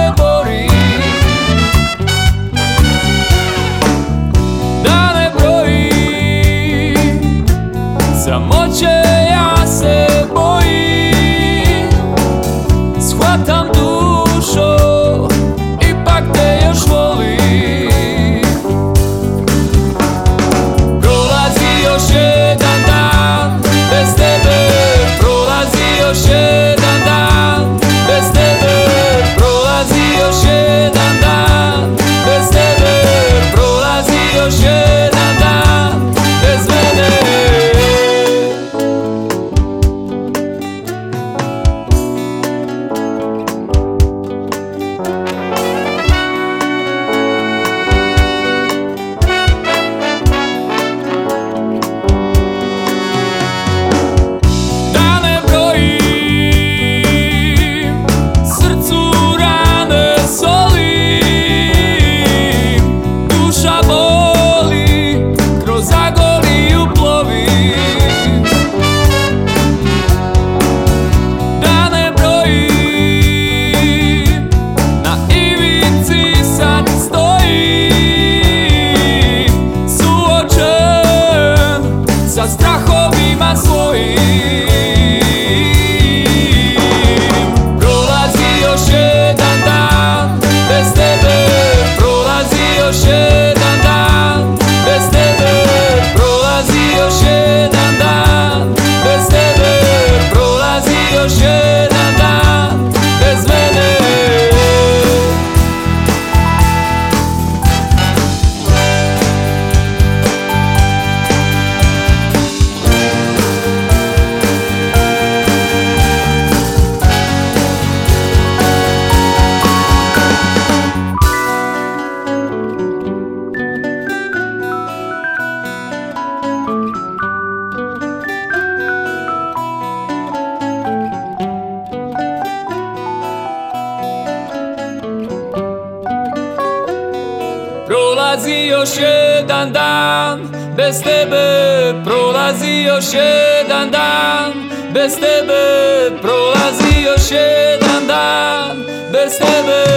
se bori. Dane broji. Samoće strahovima svojim. prolazi još jedan dan Bez tebe prolazi još jedan dan Bez tebe prolazi još jedan dan Bez tebe